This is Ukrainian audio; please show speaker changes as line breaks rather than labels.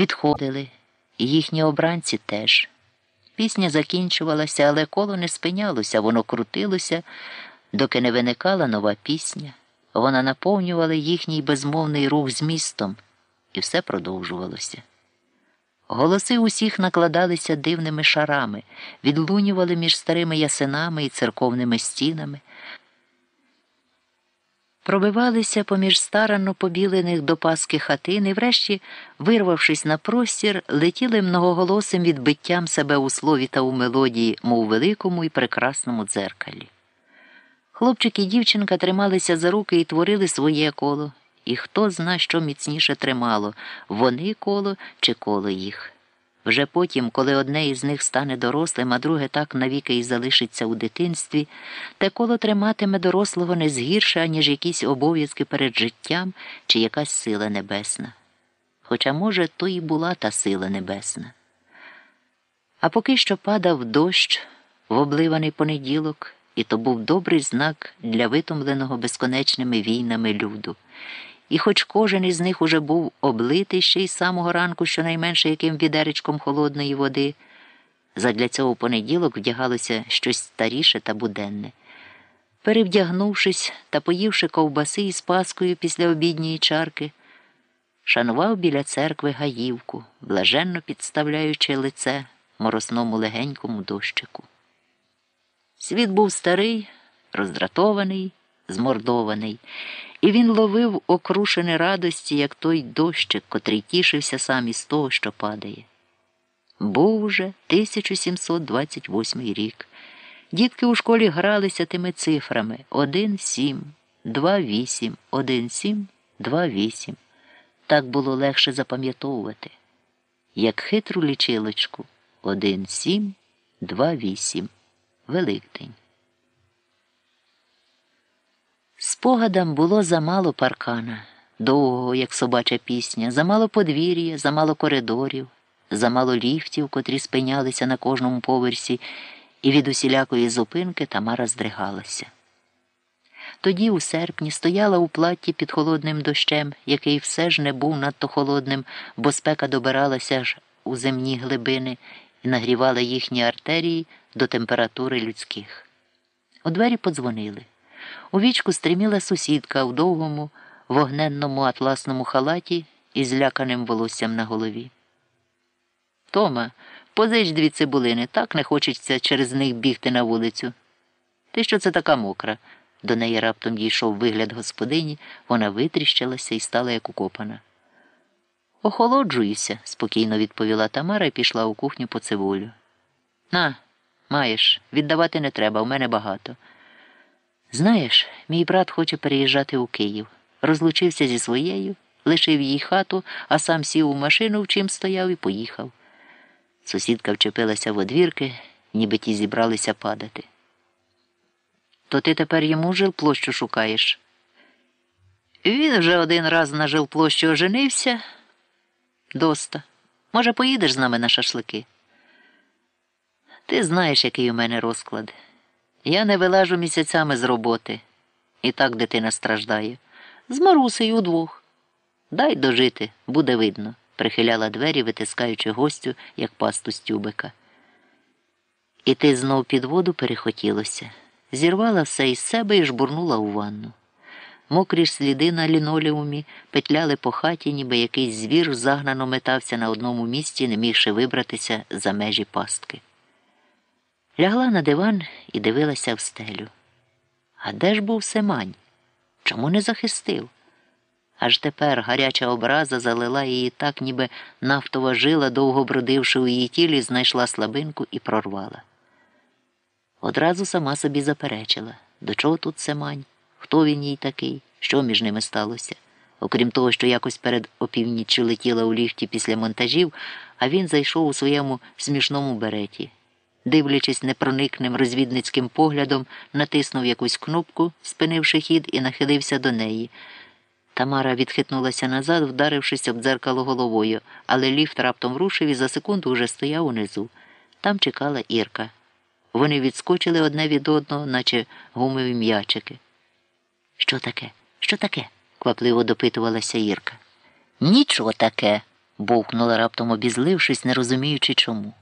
відходили, і їхні обранці теж. Пісня закінчувалася, але коло не спинялося, воно крутилося, доки не виникала нова пісня. Вона наповнювала їхній безмовний рух змістом, і все продовжувалося. Голоси усіх накладалися дивними шарами, відлунювали між старими ясинами і церковними стінами, пробивалися поміж старанно побілених до паски хатин і, врешті, вирвавшись на простір, летіли многоголосим відбиттям себе у слові та у мелодії, мов великому і прекрасному дзеркалі. Хлопчик і дівчинка трималися за руки і творили своє коло, і хто зна, що міцніше тримало вони коло чи коло їх. Вже потім, коли одне із них стане дорослим, а друге так навіки і залишиться у дитинстві, те коло триматиме дорослого не згірше, аніж якісь обов'язки перед життям чи якась сила небесна. Хоча, може, то і була та сила небесна. А поки що падав дощ в обливаний понеділок, і то був добрий знак для витомленого безконечними війнами люду. І хоч кожен із них уже був облитий ще й самого ранку, щонайменше яким відеречком холодної води, задля цього понеділок вдягалося щось старіше та буденне. Перевдягнувшись та поївши ковбаси із паскою після обідньої чарки, шанував біля церкви гаївку, блаженно підставляючи лице моросному легенькому дощику. Світ був старий, роздратований, змордований, і він ловив окрушене радості, як той дощик, котрий тішився сам із того, що падає. Був уже 1728 рік. Дітки у школі гралися тими цифрами 1, 7, 2, 8, 1, 7, 2, 8. Так було легше запам'ятовувати. Як хитру лічилочку 1, 7, 2, 8. Великдень. Спогадам було замало паркана, довгого, як собача пісня, замало подвір'я, замало коридорів, замало ліфтів, котрі спинялися на кожному поверсі, і від усілякої зупинки Тамара здригалася. Тоді, у серпні, стояла у платі під холодним дощем, який все ж не був надто холодним, бо спека добиралася ж у земні глибини і нагрівала їхні артерії до температури людських. У двері подзвонили. У вічку стриміла сусідка в довгому, вогненному атласному халаті із зляканим волоссям на голові. Тома, позич дві цибулини, так не хочеться через них бігти на вулицю. Ти що це така мокра? До неї раптом дійшов вигляд господині, вона витріщилася і стала як укопана. Охолоджуюся, спокійно відповіла Тамара і пішла у кухню по цивулю. На, маєш, віддавати не треба, у мене багато. Знаєш, мій брат хоче переїжджати у Київ. Розлучився зі своєю, лишив їй хату, а сам сів у машину, в чим стояв, і поїхав. Сусідка вчепилася в одвірки, ніби ті зібралися падати. То ти тепер йому жилплощу шукаєш? Він вже один раз на жилплощу оженився. Доста. Може, поїдеш з нами на шашлики? Ти знаєш, який у мене розклад. Я не вилажу місяцями з роботи. І так дитина страждає. З Марусею удвох. Дай дожити, буде видно, прихиляла двері, витискаючи гостю, як пасту з тюбика. І ти знов під воду перехотілося. Зірвала все із себе і жбурнула у ванну. Мокрі ж сліди на лінолеумі петляли по хаті, ніби якийсь звір загнано метався на одному місці, не мігши вибратися за межі пастки. Лягла на диван і дивилася в стелю. А де ж був Семань? Чому не захистив? Аж тепер гаряча образа залила її так, ніби нафтова жила, довго бродивши у її тілі, знайшла слабинку і прорвала. Одразу сама собі заперечила, до чого тут Семань, хто він їй такий, що між ними сталося. Окрім того, що якось перед опівніччю летіла у ліфті після монтажів, а він зайшов у своєму смішному береті дивлячись непроникним розвідницьким поглядом, натиснув якусь кнопку, спинивши хід, і нахилився до неї. Тамара відхитнулася назад, вдарившись об дзеркало головою, але ліфт раптом рушив і за секунду вже стояв унизу. Там чекала Ірка. Вони відскочили одне від одного, наче гумові м'ячики. Що таке? Що таке? квапливо допитувалася Ірка. Нічого таке, бовкнула раптом обізлившись, не розуміючи чому.